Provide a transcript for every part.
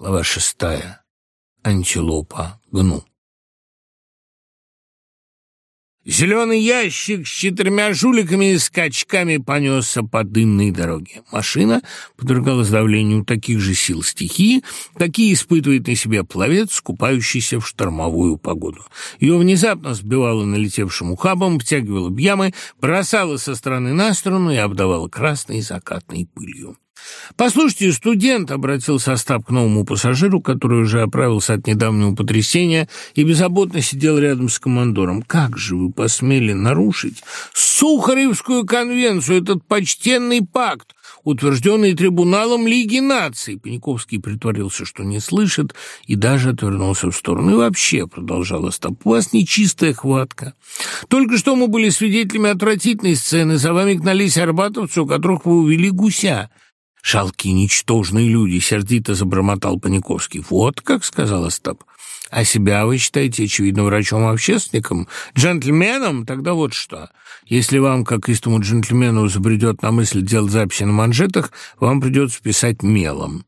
Глава шестая. Анчелопа гну. Зеленый ящик с четырьмя жуликами и скачками понесся по дымной дороге. Машина подвергалась давлению таких же сил стихии, такие испытывает на себе пловец, скупающийся в штормовую погоду. Ее внезапно сбивало налетевшим ухабом, втягивало бьямы, бросало со стороны на сторону и обдавало красной закатной пылью. «Послушайте, студент», — обратился Остап к новому пассажиру, который уже оправился от недавнего потрясения и беззаботно сидел рядом с командором. «Как же вы посмели нарушить Сухаревскую конвенцию, этот почтенный пакт, утвержденный трибуналом Лиги наций?» Паниковский притворился, что не слышит, и даже отвернулся в сторону. «И вообще», — продолжал Остап, — «у вас нечистая хватка. Только что мы были свидетелями отвратительной сцены. За вами гнались арбатовцы, у которых вы увели гуся» шалкий ничтожные люди», — сердито забормотал Паниковский. «Вот как», — сказала Остап. «А себя вы считаете, очевидно, врачом-общественником? Джентльменом? Тогда вот что. Если вам, как истому джентльмену, забредет на мысль делать записи на манжетах, вам придется писать мелом».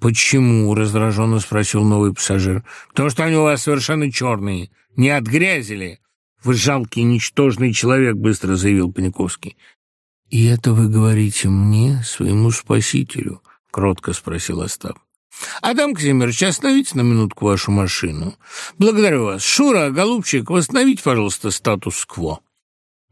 «Почему?» — раздраженно спросил новый пассажир. «Потому что они у вас совершенно черные. Не отгрязили». «Вы жалкий, ничтожный человек», — быстро заявил Паниковский. «И это вы говорите мне, своему спасителю?» — кротко спросил Остап. «Адам Казимирович, остановите на минутку вашу машину. Благодарю вас. Шура, голубчик, восстановите, пожалуйста, статус-кво».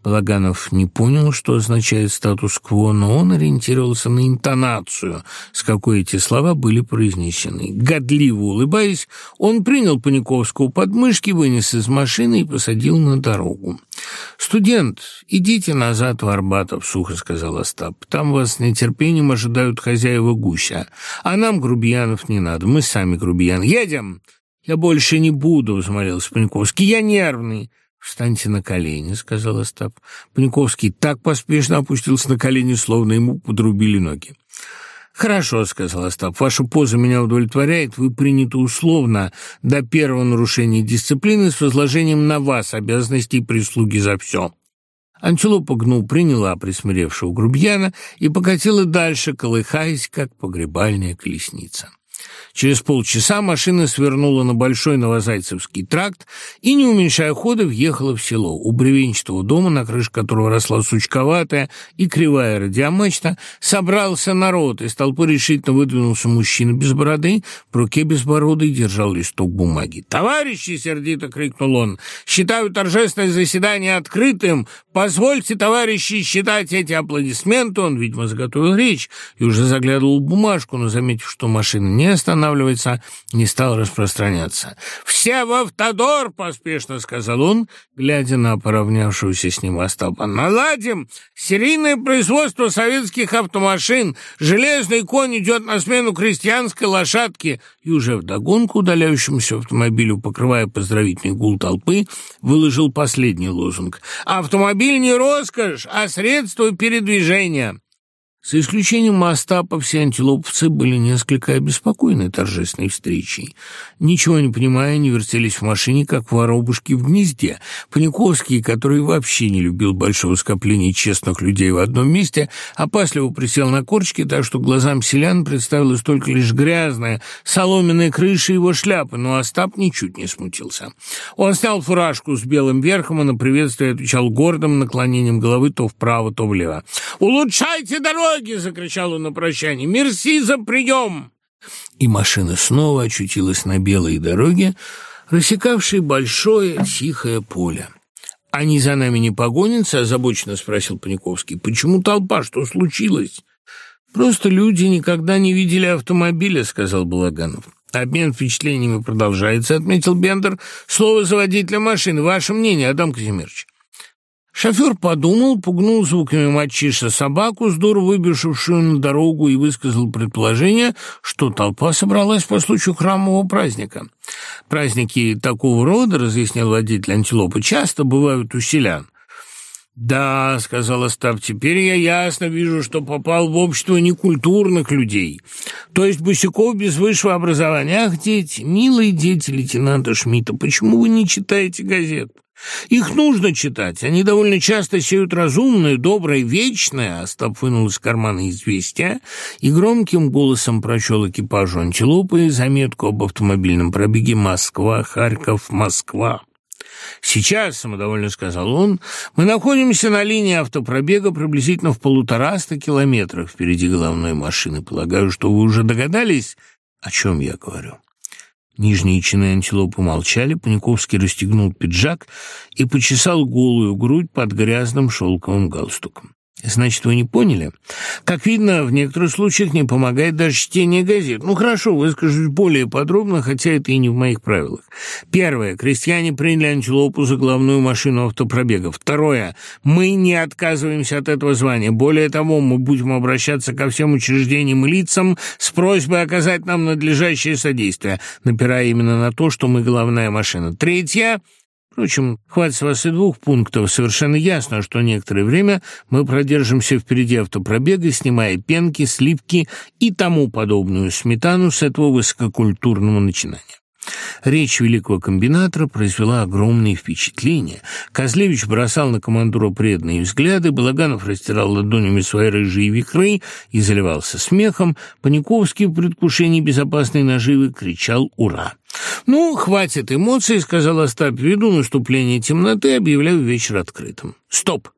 Благанов не понял, что означает статус-кво, но он ориентировался на интонацию, с какой эти слова были произнесены. Годливо улыбаясь, он принял Паниковского подмышки, вынес из машины и посадил на дорогу. «Студент, идите назад в Арбатов», — сухо сказал Остап. «Там вас с нетерпением ожидают хозяева гуся. А нам грубиянов не надо, мы сами грубиян. Едем!» «Я больше не буду», — взмолился Паниковский. «Я нервный». «Встаньте на колени», — сказал Остап. Паниковский так поспешно опустился на колени, словно ему подрубили ноги. «Хорошо», — сказала Остап, — Ваша поза меня удовлетворяет. Вы приняты условно до первого нарушения дисциплины с возложением на вас обязанностей прислуги за все». Антилопа гну приняла присмиревшего грубьяна и покатила дальше, колыхаясь, как погребальная колесница. Через полчаса машина свернула на Большой Новозайцевский тракт и, не уменьшая хода, въехала в село. У бревенчатого дома, на крыше которого росла сучковатая и кривая радиомачта, собрался народ. Из толпы решительно выдвинулся мужчина без бороды, в руке безбородый держал листок бумаги. «Товарищи!» — сердито крикнул он. «Считаю торжественное заседание открытым. Позвольте, товарищи, считать эти аплодисменты». Он, видимо, заготовил речь и уже заглядывал в бумажку, но, заметив, что машина не останавливать двигаться, не стал распространяться. «Все в автодор!» — поспешно сказал он, глядя на поравнявшуюся с ним Остапа. «Наладим! Серийное производство советских автомашин! Железный конь идет на смену крестьянской лошадке!» И уже вдогонку удаляющемуся автомобилю, покрывая поздравительный гул толпы, выложил последний лозунг. «Автомобиль не роскошь, а средство передвижения!» За исключением Остаповцы все Антилоповцы были несколько обеспокоены торжественной встречей. Ничего не понимая, они вертелись в машине, как воробушки в гнезде. Паниковский, который вообще не любил большого скопления честных людей в одном месте, опасливо присел на корчки, так что глазам селян представилась только лишь грязная соломенная крыша его шляпы, но Остап ничуть не смутился. Он снял фуражку с белым верхом и на приветствие отвечал гордым наклонением головы то вправо, то влево. «Улучшайте дорогу!» боги!» — закричал он на прощание. «Мерси за прием!» И машина снова очутилась на белой дороге, рассекавшей большое тихое поле. «Они за нами не погонятся?» — озабоченно спросил Паниковский. «Почему толпа? Что случилось?» «Просто люди никогда не видели автомобиля», — сказал Балаганов. «Обмен впечатлениями продолжается», — отметил Бендер. «Слово за водителя машины. Ваше мнение, Адам Казимирович». Шофер подумал, пугнул звуками мальчиши собаку, здорово выбежавшую на дорогу, и высказал предположение, что толпа собралась по случаю храмового праздника. Праздники такого рода, разъяснил водитель антилопы, часто бывают у селян. «Да», — сказал Остап, — «теперь я ясно вижу, что попал в общество некультурных людей, то есть босиков без высшего образования. Ах, дети, милые дети лейтенанта Шмидта, почему вы не читаете газет?» Их нужно читать, они довольно часто сеют разумное, доброе, вечное, Остап вынул из кармана известия и громким голосом прочел экипажу антилопы заметку об автомобильном пробеге «Москва, Харьков, Москва». «Сейчас», — самодовольно сказал он, — «мы находимся на линии автопробега приблизительно в полутораста километрах впереди головной машины. Полагаю, что вы уже догадались, о чем я говорю». Нижние чины антилопы молчали, Паниковский расстегнул пиджак и почесал голую грудь под грязным шелковым галстуком. Значит, вы не поняли? Как видно, в некоторых случаях не помогает даже чтение газет. Ну, хорошо, выскажусь более подробно, хотя это и не в моих правилах. Первое. Крестьяне приняли антилопу за главную машину автопробега. Второе. Мы не отказываемся от этого звания. Более того, мы будем обращаться ко всем учреждениям и лицам с просьбой оказать нам надлежащее содействие, напирая именно на то, что мы главная машина. Третье. Впрочем, хватит вас и двух пунктов. Совершенно ясно, что некоторое время мы продержимся впереди автопробега, снимая пенки, слипки и тому подобную сметану с этого высококультурного начинания. Речь великого комбинатора произвела огромные впечатления. Козлевич бросал на командура преданные взгляды, Балаганов растирал ладонями свои рыжие вихры и заливался смехом, Паниковский в предвкушении безопасной наживы кричал «Ура!». Ну, хватит эмоций, сказал Остап, ввиду ну наступления темноты объявляю вечер открытым. Стоп!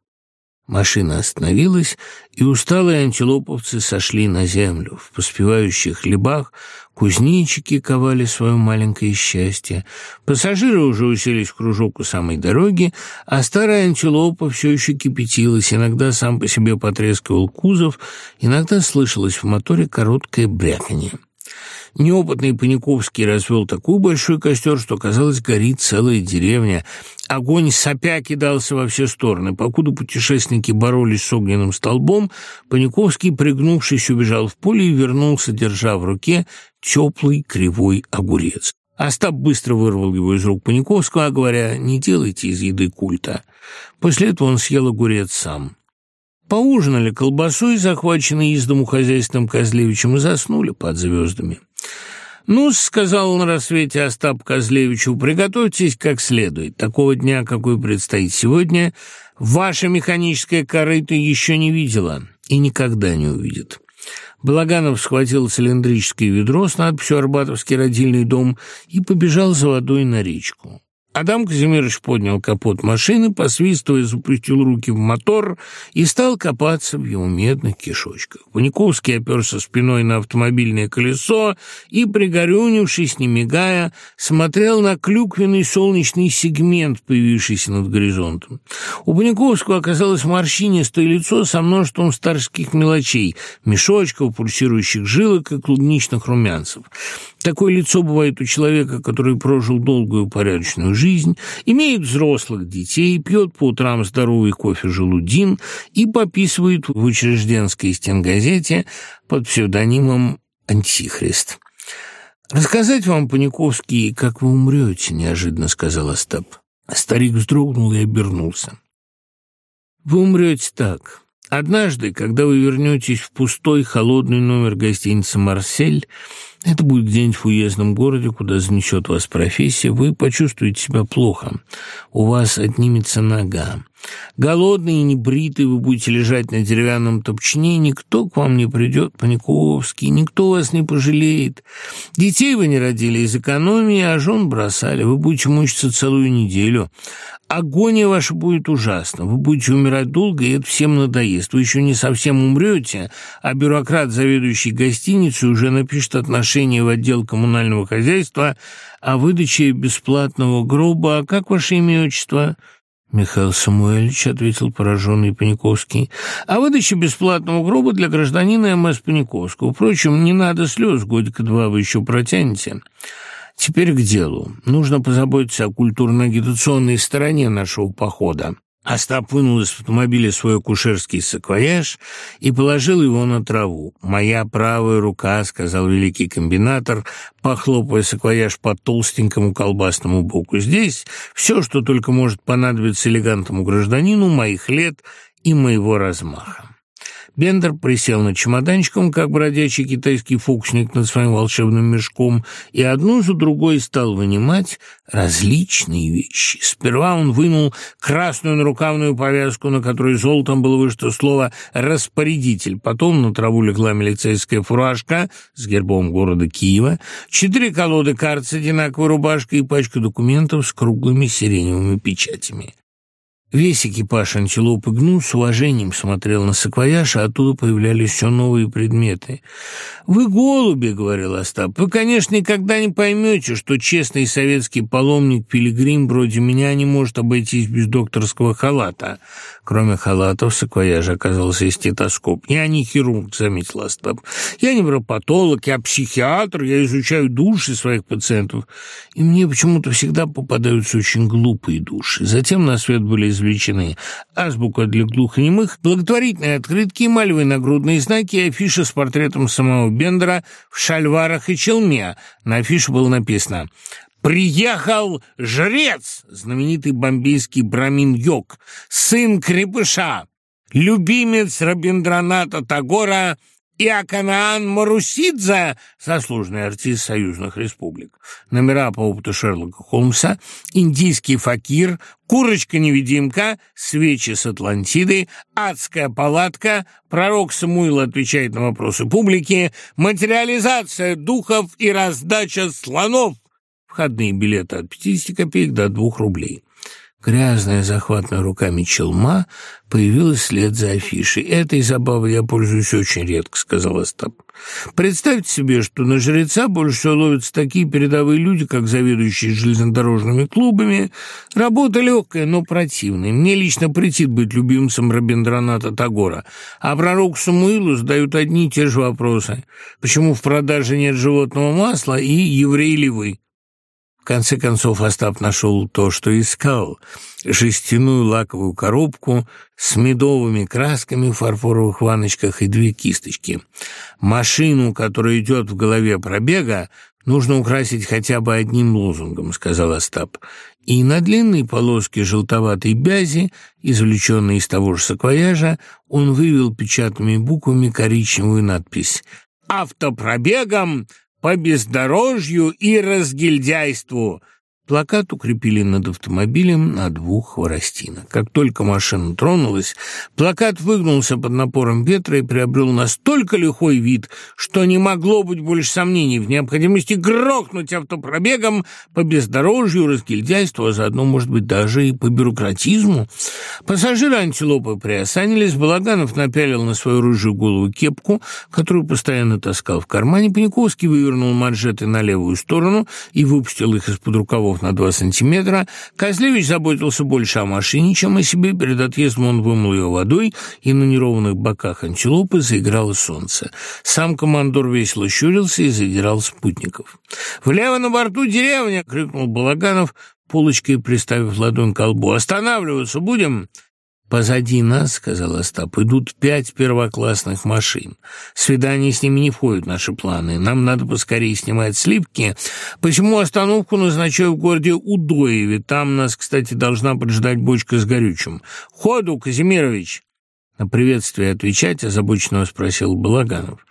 Машина остановилась, и усталые антилоповцы сошли на землю. В поспевающих хлебах кузнечики ковали свое маленькое счастье. Пассажиры уже уселись в кружок у самой дороги, а старая антилопа все еще кипятилась. Иногда сам по себе потрескивал кузов, иногда слышалось в моторе короткое бряканье неопытный Паниковский развел такой большой костер, что, казалось, горит целая деревня. Огонь сопя кидался во все стороны. Покуда путешественники боролись с огненным столбом, Паниковский, пригнувшись, убежал в поле и вернулся, держа в руке теплый кривой огурец. Остап быстро вырвал его из рук Паниковского, говоря, «Не делайте из еды культа». После этого он съел огурец сам. Поужинали колбасой, захваченной из дому хозяйственным Козлевичем, и заснули под звездами. «Ну, — сказал он, — рассвете Остап Козлевичу, — приготовьтесь как следует. Такого дня, какой предстоит сегодня, ваша механическая корыто еще не видела и никогда не увидит». Благанов схватил цилиндрическое ведро с надписью «Арбатовский родильный дом» и побежал за водой на речку. Адам Казимирович поднял капот машины, посвистывая, запустил руки в мотор и стал копаться в его медных кишочках. Паниковский оперся спиной на автомобильное колесо и, пригорюнившись, не мигая, смотрел на клюквенный солнечный сегмент, появившийся над горизонтом. У Паниковского оказалось морщинистое лицо со множеством старских мелочей, мешочков, пульсирующих жилок и клубничных румянцев. Такое лицо бывает у человека, который прожил долгую порядочную жизнь, имеет взрослых детей, пьет по утрам здоровый кофе желудин и пописывает в учрежденской стенгазете под псевдонимом «Антихрист». «Рассказать вам, Паниковский, как вы умрете», — неожиданно сказал Остап. Старик вздрогнул и обернулся. «Вы умрете так. Однажды, когда вы вернетесь в пустой холодный номер гостиницы «Марсель», это будет где-нибудь в уездном городе, куда занесет вас профессия. Вы почувствуете себя плохо. У вас отнимется нога. Голодный и небритый вы будете лежать на деревянном топчине. Никто к вам не придет, Паниковский. Никто вас не пожалеет. Детей вы не родили из экономии, а жен бросали. Вы будете мучиться целую неделю. Агония ваша будет ужасна. Вы будете умирать долго, и это всем надоест. Вы еще не совсем умрете, а бюрократ, заведующий гостиницей, уже напишет отношения решения в отдел коммунального хозяйства, а о выдаче бесплатного гроба, как ваше имя и отчество?» Михаил Самуэльевич ответил пораженный Паниковский, «А выдача бесплатного гроба для гражданина МС Паниковского. Впрочем, не надо слез, годика два вы еще протянете». Теперь к делу. Нужно позаботиться о культурно-агитационной стороне нашего похода. Остапын из автомобиля свой кушерский саквояж и положил его на траву. «Моя правая рука», — сказал великий комбинатор, похлопывая саквояж по толстенькому колбасному боку. «Здесь все, что только может понадобиться элегантному гражданину моих лет и моего размаха». Бендер присел на чемоданчиком, как бродячий китайский фокусник над своим волшебным мешком, и одну за другой стал вынимать различные вещи. Сперва он вынул красную нарукавную повязку, на которой золотом было вышито слово «распорядитель». Потом на траву легла милицейская фуражка с гербом города Киева, четыре колоды карт с одинаковой рубашкой и пачка документов с круглыми сиреневыми печатями. Весь экипаж антилопы Гну с уважением смотрел на саквояж, а оттуда появлялись все новые предметы. «Вы голуби», — говорил Остап, — «вы, конечно, никогда не поймете, что честный советский паломник-пилигрим вроде меня не может обойтись без докторского халата». Кроме халата в саквояже оказался и стетоскоп. «Я не хирург», — заметил Остап. «Я не невропатолог, я психиатр, я изучаю души своих пациентов. И мне почему-то всегда попадаются очень глупые души». Затем на свет были извлечены. Азбука для глухонемых благотворительные открытки, малевые нагрудные знаки и афиши с портретом самого Бендера в шальварах и челме. На афише было написано «Приехал жрец, знаменитый бомбейский брамин Йог, сын крепыша, любимец Рабиндраната Тагора, и Аканаан Марусидзе, заслуженный артист союзных республик. Номера по опыту Шерлока Холмса, индийский факир, курочка-невидимка, свечи с Атлантиды, адская палатка, пророк Самуил отвечает на вопросы публики, материализация духов и раздача слонов. Входные билеты от 50 копеек до 2 рублей. Грязная захватная руками челма появилась след за афишей. «Этой забавой я пользуюсь очень редко», — сказал Остап. «Представьте себе, что на жреца больше всего ловятся такие передовые люди, как заведующие железнодорожными клубами. Работа легкая, но противная. Мне лично претит быть любимцем Робиндраната Тагора. А пророку Самуилу задают одни и те же вопросы. Почему в продаже нет животного масла и евреи ли вы?» конце концов, Остап нашел то, что искал — жестяную лаковую коробку с медовыми красками в фарфоровых ваночках и две кисточки. «Машину, которая идет в голове пробега, нужно украсить хотя бы одним лозунгом», — сказал Остап. И на длинной полоске желтоватой бязи, извлеченной из того же саквояжа, он вывел печатными буквами коричневую надпись «Автопробегом по бездорожью и разгильдяйству, Плакат укрепили над автомобилем на двух хворостинах. Как только машина тронулась, плакат выгнулся под напором ветра и приобрел настолько лихой вид, что не могло быть больше сомнений в необходимости грохнуть автопробегом по бездорожью, разгильдяйству, а заодно, может быть, даже и по бюрократизму. Пассажиры антилопы приосанились, Балаганов напялил на свою рыжую голову кепку, которую постоянно таскал в кармане, Паниковский вывернул манжеты на левую сторону и выпустил их из-под рукава на два сантиметра, Козлевич заботился больше о машине, чем о себе. Перед отъездом он вымыл ее водой, и на неровных боках антилопы заиграло солнце. Сам командор весело щурился и задирал спутников. «Влево на борту деревня!» — крикнул Балаганов, полочкой приставив ладонь к колбу. «Останавливаться будем?» Позади нас, — сказал Остап, — идут пять первоклассных машин. Свидания с ними не входят в наши планы. Нам надо поскорее снимать слипки. Почему остановку назначаю в городе Удоеве? Там нас, кстати, должна поджидать бочка с горючим. Ходу, Казимирович! На приветствие отвечать, озабоченно спросил Балаганов.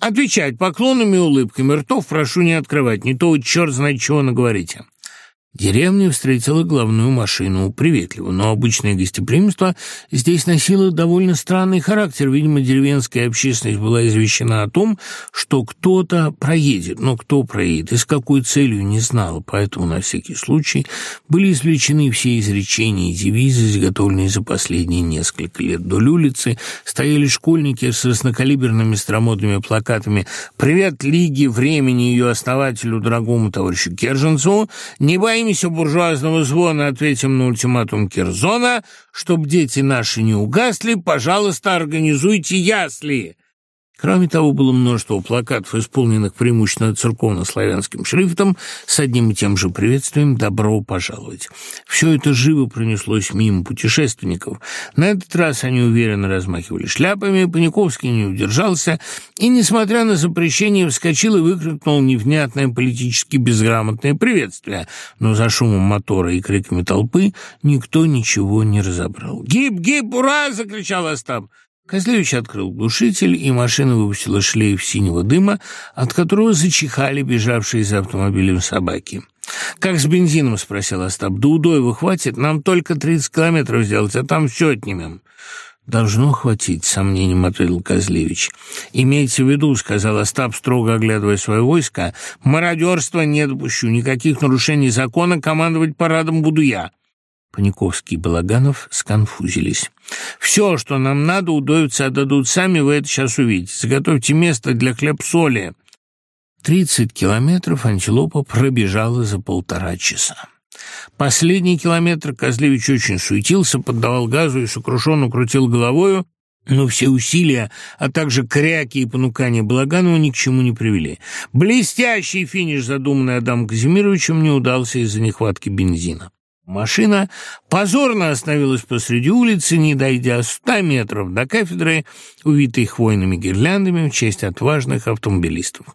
Отвечать поклонами и улыбками. Ртов прошу не открывать, не то черт знает чего наговорите. Деревня встретила главную машину. Приветливо, но обычное гостеприимство здесь носило довольно странный характер. Видимо, деревенская общественность была извещена о том, что кто-то проедет, но кто проедет и с какой целью не знала, поэтому на всякий случай были извлечены все изречения и девизы, изготовленные за последние несколько лет. Вдоль улицы стояли школьники с разнокалиберными стромодными плакатами «Привет Лиге времени ее основателю, дорогому товарищу Керженцу! Не бойся!» займемся буржуазного звона, ответим на ультиматум Кирзона, чтоб дети наши не угасли, пожалуйста, организуйте ясли. Кроме того, было множество плакатов, исполненных преимущественно церковно-славянским шрифтом, с одним и тем же приветствием «Добро пожаловать». Все это живо пронеслось мимо путешественников. На этот раз они уверенно размахивали шляпами, Паниковский не удержался и, несмотря на запрещение, вскочил и выкрикнул невнятное политически безграмотное приветствие. Но за шумом мотора и криками толпы никто ничего не разобрал. «Гиб, гиб, ура!» — закричал Остап. Козлевич открыл глушитель, и машина выпустила шлейф синего дыма, от которого зачихали бежавшие за автомобилем собаки. «Как с бензином?» — спросил Остап. «Да удоева хватит, нам только 30 километров сделать, а там все отнимем». «Должно хватить», — сомнением ответил Козлевич. «Имейте в виду», — сказал Остап, строго оглядывая свое войско, «мародерства не допущу, никаких нарушений закона командовать парадом буду я». Паниковский и Балаганов сконфузились. «Все, что нам надо, удоются отдадут сами, вы это сейчас увидите. Заготовьте место для хлеб-соли». Тридцать километров антилопа пробежала за полтора часа. Последний километр Козлевич очень суетился, поддавал газу и сокрушенно крутил головою, но все усилия, а также кряки и понукания Балаганова ни к чему не привели. Блестящий финиш, задуманный Адам Казимировичем, не удался из-за нехватки бензина. Машина Позорно остановилась посреди улицы, не дойдя ста метров до кафедры, увитой хвойными гирляндами в честь отважных автомобилистов.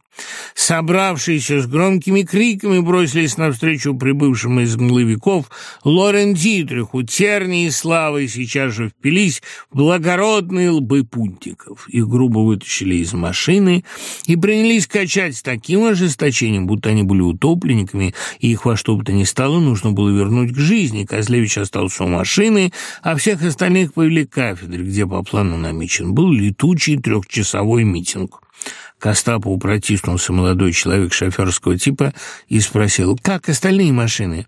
Собравшиеся с громкими криками бросились навстречу прибывшим из мгловиков Лорен Дитриху, тернии и славы сейчас же впились в благородные лбы пунтиков, Их грубо вытащили из машины и принялись качать с таким ожесточением, будто они были утопленниками, и их во что бы то ни стало нужно было вернуть к жизни. Козлевич остался у машины, а всех остальных повели к кафедре, где по плану намечен был летучий трехчасовой митинг. К Остапу протиснулся молодой человек шоферского типа и спросил, как остальные машины?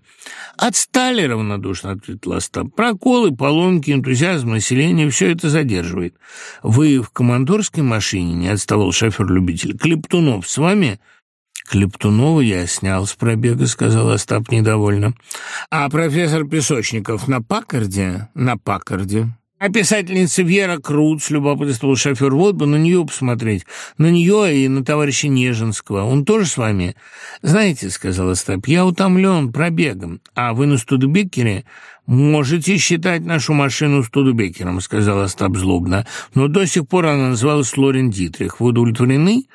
«Отстали равнодушно», — ответил Остап. «Проколы, поломки, энтузиазм населения — все это задерживает. Вы в командорской машине, — не отставал шофер-любитель, — Клептунов с вами?» Клептунова я снял с пробега», — сказал Остап недовольно. «А профессор Песочников на Пакарде?» «На Пакарде». «А писательница Вера Крут, — любопытствовал шофер, — вот бы на нее посмотреть, на нее и на товарища Нежинского. Он тоже с вами?» «Знаете, — сказал Остап, — я утомлен пробегом, а вы на Студебекере «Можете считать нашу машину Студебекером», — сказал Остап злобно. «Но до сих пор она называлась Лорен Дитрих. Вы удовлетворены?»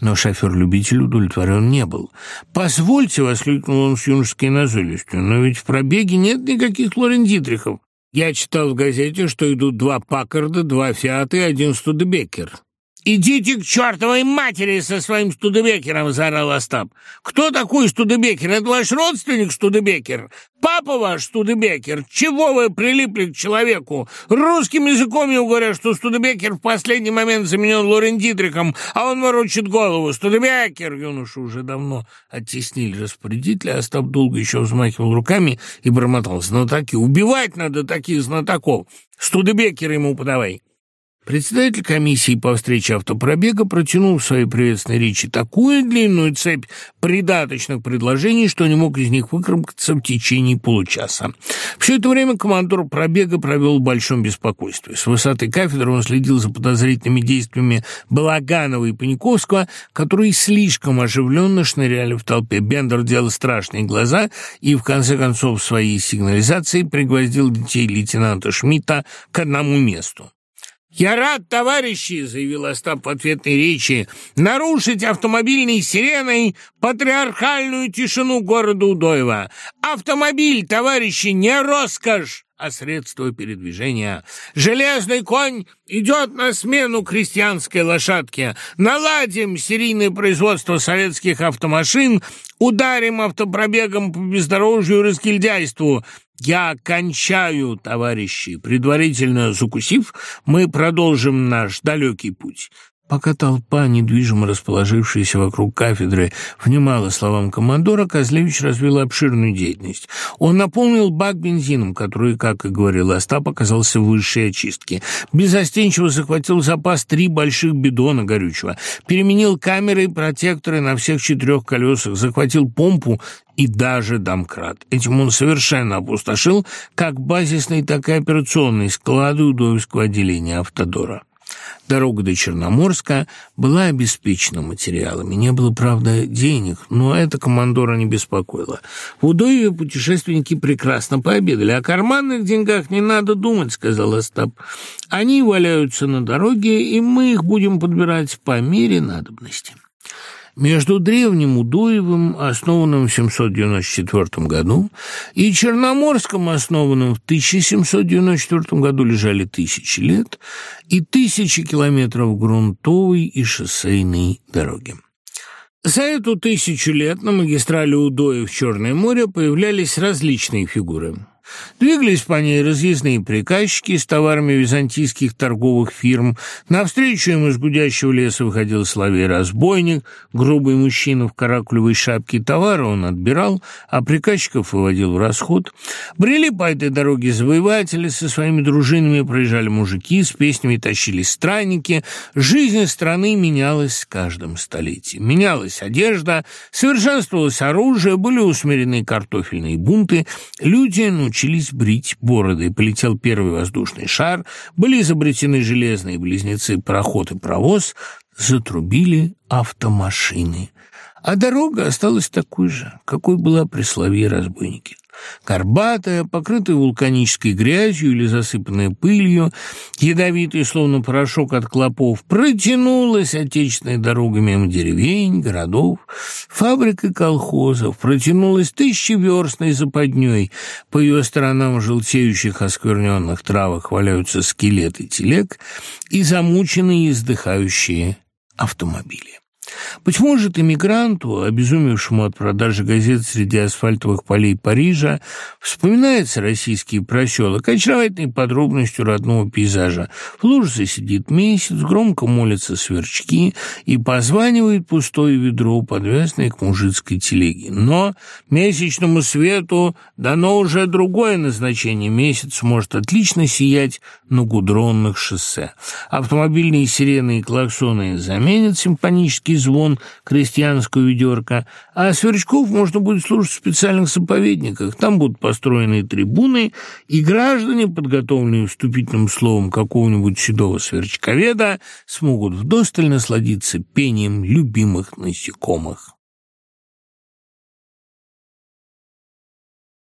Но шофер-любитель удовлетворен не был. «Позвольте!» — воскликнул он с юношеской назойностью. «Но ведь в пробеге нет никаких Лорен Дитрихов. Я читал в газете, что идут два Паккарда, два Фиата и один Студебекер. Идите к чертовой матери со своим Студебекером, заорал Остап. Кто такой Студебекер? Это ваш родственник Студебекер? Папа ваш Студебекер? Чего вы прилипли к человеку? Русским языком ему говорят, что Студебекер в последний момент заменен Лорен Дитриком, а он ворочит голову. Студебекер! Юношу уже давно оттеснили распорядителя, Остап долго еще взмахивал руками и бормотал. Знатоки! Убивать надо таких знатоков! Студебекер ему подавай! Председатель комиссии по встрече автопробега протянул в своей приветственной речи такую длинную цепь придаточных предложений, что не мог из них выкромкаться в течение получаса. Все это время командор пробега провел в большом беспокойстве. С высоты кафедры он следил за подозрительными действиями Балаганова и Паниковского, которые слишком оживленно шныряли в толпе. Бендер делал страшные глаза и, в конце концов, своей сигнализацией пригвоздил детей лейтенанта Шмидта к одному месту. Я рад, товарищи, заявил Остап в ответной речи, нарушить автомобильной сиреной патриархальную тишину города Удоева. Автомобиль, товарищи, не роскошь, а средство передвижения. Железный конь идет на смену крестьянской лошадке. Наладим серийное производство советских автомашин, ударим автопробегом по бездорожью и разгильдяйству. Я кончаю, товарищи. Предварительно закусив, мы продолжим наш далекий путь. Пока толпа, недвижимо расположившаяся вокруг кафедры, внимала словам командора, Козлевич развил обширную деятельность. Он наполнил бак бензином, который, как и говорил Остап, оказался в высшей очистке. Безостенчиво захватил запас три больших бидона горючего, переменил камеры и протекторы на всех четырех колесах, захватил помпу и даже домкрат. Этим он совершенно опустошил как базисный, так и операционный склады Удовского отделения «Автодора». Дорога до Черноморска была обеспечена материалами. Не было, правда, денег, но это командора не беспокоило. В Удоеве путешественники прекрасно пообедали. «О карманных деньгах не надо думать», — сказал Остап. «Они валяются на дороге, и мы их будем подбирать по мере надобности» между древним Удуевым, основанным в 794 году, и Черноморском, основанным в 1794 году, лежали тысячи лет и тысячи километров грунтовой и шоссейной дороги. За эту тысячу лет на магистрали Удоев-Черное море появлялись различные фигуры – Двигались по ней разъездные приказчики из товарами византийских торговых фирм. Навстречу им из гудящего леса выходил словей-разбойник, грубый мужчина в каракулевой шапке. Товары он отбирал, а приказчиков выводил в расход. Брели по этой дороге завоеватели, со своими дружинами проезжали мужики, с песнями тащили странники. Жизнь страны менялась с каждым столетием. Менялась одежда, совершенствовалось оружие, были усмирены картофельные бунты. Люди, ну, научились брить бороды. Полетел первый воздушный шар, были изобретены железные близнецы, пароход и паровоз, затрубили автомашины а дорога осталась такой же, какой была при слове разбойники. Горбатая, покрытая вулканической грязью или засыпанная пылью, ядовитый, словно порошок от клопов, протянулась отечественной дорогой мимо деревень, городов, фабрик и колхозов, протянулась тысячи верстной западней. По ее сторонам желтеющих оскверненных травах валяются скелеты телег и замученные издыхающие автомобили. Быть может, иммигранту, обезумевшему от продажи газет среди асфальтовых полей Парижа, вспоминается российский проселок, очаровательной подробностью родного пейзажа. В лужице сидит месяц, громко молятся сверчки и позванивает пустое ведро, подвязанное к мужицкой телеге. Но месячному свету дано уже другое назначение. Месяц может отлично сиять на гудронных шоссе. Автомобильные сирены и клаксоны заменят симфонический звон крестьянскую ведерка, а Сверчков можно будет слушать в специальных соповедниках. Там будут построены трибуны, и граждане, подготовленные вступительным словом какого-нибудь седого сверчковеда, смогут вдостально насладиться пением любимых насекомых.